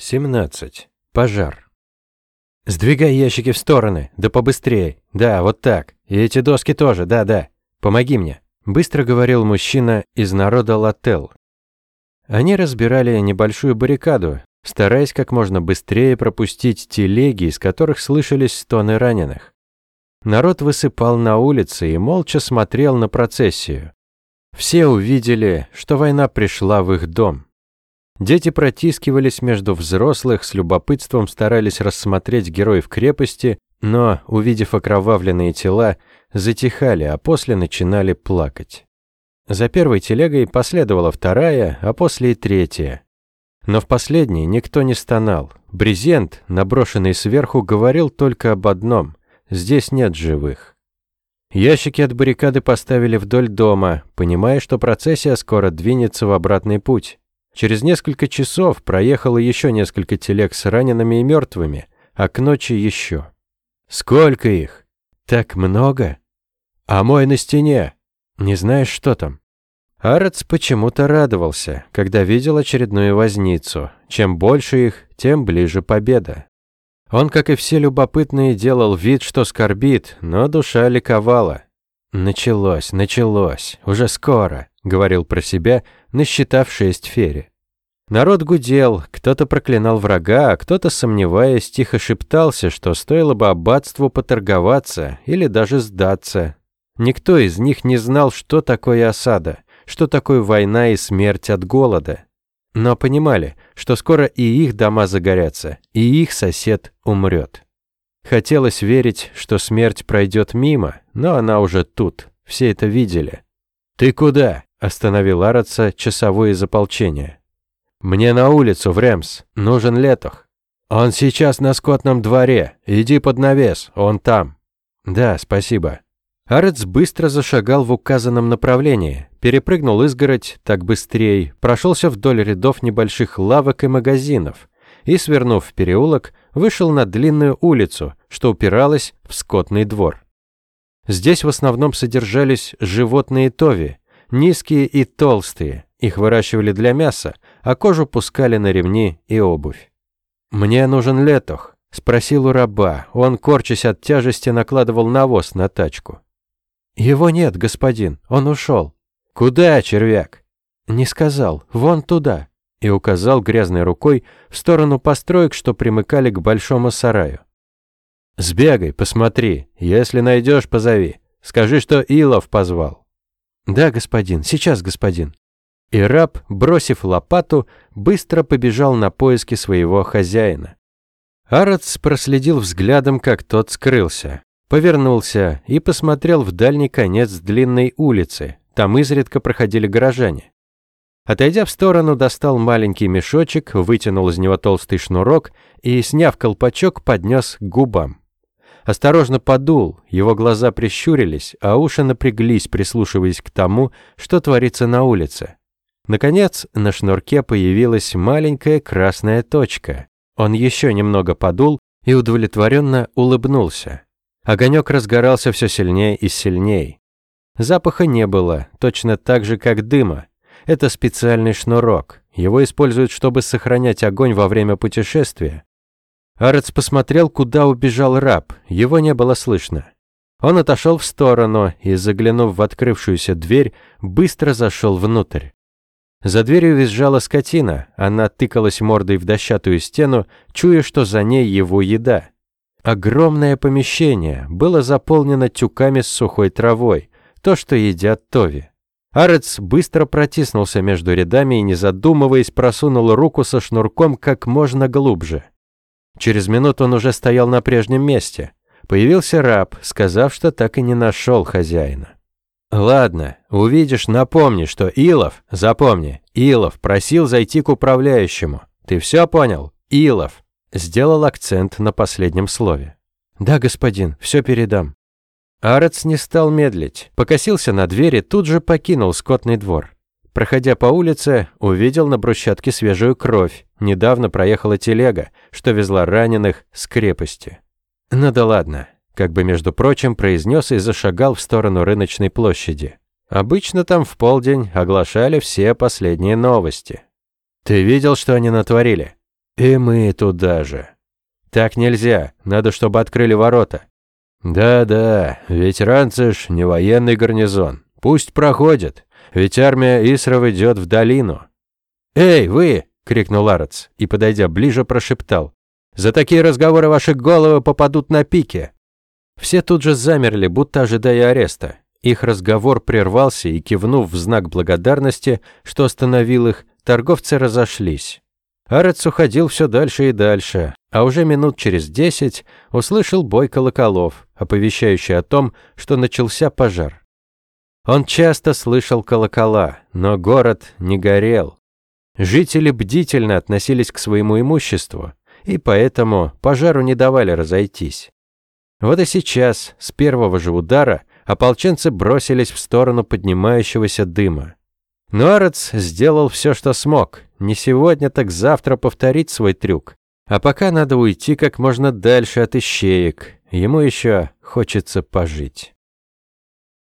17. Пожар. «Сдвигай ящики в стороны, да побыстрее. Да, вот так. И эти доски тоже, да-да. Помоги мне», – быстро говорил мужчина из народа Лател. Они разбирали небольшую баррикаду, стараясь как можно быстрее пропустить телеги, из которых слышались стоны раненых. Народ высыпал на улицы и молча смотрел на процессию. Все увидели, что война пришла в их дом. Дети протискивались между взрослых, с любопытством старались рассмотреть героев крепости, но, увидев окровавленные тела, затихали, а после начинали плакать. За первой телегой последовала вторая, а после и третья. Но в последней никто не стонал. Брезент, наброшенный сверху, говорил только об одном – здесь нет живых. Ящики от баррикады поставили вдоль дома, понимая, что процессия скоро двинется в обратный путь. Через несколько часов проехало еще несколько телег с ранеными и мертвыми, а к ночи еще. Сколько их? Так много? А мой на стене. Не знаешь, что там? Арец почему-то радовался, когда видел очередную возницу. Чем больше их, тем ближе победа. Он, как и все любопытные, делал вид, что скорбит, но душа ликовала. «Началось, началось, уже скоро», — говорил про себя, насчитав шесть фери. Народ гудел, кто-то проклинал врага, а кто-то, сомневаясь, тихо шептался, что стоило бы аббатству поторговаться или даже сдаться. Никто из них не знал, что такое осада, что такое война и смерть от голода. Но понимали, что скоро и их дома загорятся, и их сосед умрет. Хотелось верить, что смерть пройдет мимо, но она уже тут, все это видели. «Ты куда?» – остановил Араца часовой из ополчения. «Мне на улицу, в Рэмс. Нужен Летох. Он сейчас на скотном дворе. Иди под навес, он там». «Да, спасибо». Арец быстро зашагал в указанном направлении, перепрыгнул изгородь так быстрее, прошелся вдоль рядов небольших лавок и магазинов и, свернув в переулок, вышел на длинную улицу, что упиралась в скотный двор. Здесь в основном содержались животные тови, низкие и толстые, их выращивали для мяса, а кожу пускали на ремни и обувь. «Мне нужен летох», — спросил у раба. Он, корчась от тяжести, накладывал навоз на тачку. «Его нет, господин, он ушел». «Куда, червяк?» «Не сказал, вон туда», и указал грязной рукой в сторону построек, что примыкали к большому сараю. «Сбегай, посмотри, если найдешь, позови. Скажи, что Илов позвал». «Да, господин, сейчас, господин». И раб, бросив лопату, быстро побежал на поиски своего хозяина. Арац проследил взглядом, как тот скрылся. Повернулся и посмотрел в дальний конец длинной улицы. Там изредка проходили горожане. Отойдя в сторону, достал маленький мешочек, вытянул из него толстый шнурок и, сняв колпачок, поднес к губам. Осторожно подул, его глаза прищурились, а уши напряглись, прислушиваясь к тому, что творится на улице. Наконец, на шнурке появилась маленькая красная точка. Он еще немного подул и удовлетворенно улыбнулся. Огонек разгорался все сильнее и сильнее. Запаха не было, точно так же, как дыма. Это специальный шнурок. Его используют, чтобы сохранять огонь во время путешествия. Арец посмотрел, куда убежал раб. Его не было слышно. Он отошел в сторону и, заглянув в открывшуюся дверь, быстро зашел внутрь. За дверью визжала скотина, она тыкалась мордой в дощатую стену, чуя, что за ней его еда. Огромное помещение было заполнено тюками с сухой травой, то, что едят тови. Арец быстро протиснулся между рядами и, не задумываясь, просунул руку со шнурком как можно глубже. Через минуту он уже стоял на прежнем месте. Появился раб, сказав, что так и не нашел хозяина. «Ладно, увидишь, напомни, что Илов, запомни, Илов просил зайти к управляющему. Ты все понял? Илов!» Сделал акцент на последнем слове. «Да, господин, все передам». Арец не стал медлить, покосился на двери, тут же покинул скотный двор. Проходя по улице, увидел на брусчатке свежую кровь. Недавно проехала телега, что везла раненых с крепости. Ну да ладно, как бы, между прочим, произнес и зашагал в сторону рыночной площади. Обычно там в полдень оглашали все последние новости. «Ты видел, что они натворили?» И мы туда же. Так нельзя, надо, чтобы открыли ворота. Да-да, ведь Ранциш не военный гарнизон. Пусть проходит, ведь армия Исров идет в долину. «Эй, вы!» — крикнул Арац и, подойдя ближе, прошептал. «За такие разговоры ваши головы попадут на пике!» Все тут же замерли, будто ожидая ареста. Их разговор прервался, и, кивнув в знак благодарности, что остановил их, торговцы разошлись. Арец уходил все дальше и дальше, а уже минут через десять услышал бой колоколов, оповещающий о том, что начался пожар. Он часто слышал колокола, но город не горел. Жители бдительно относились к своему имуществу, и поэтому пожару не давали разойтись. Вот и сейчас, с первого же удара, ополченцы бросились в сторону поднимающегося дыма. Но сделал все, что смог. Не сегодня, так завтра повторить свой трюк. А пока надо уйти как можно дальше от ищеек. Ему еще хочется пожить.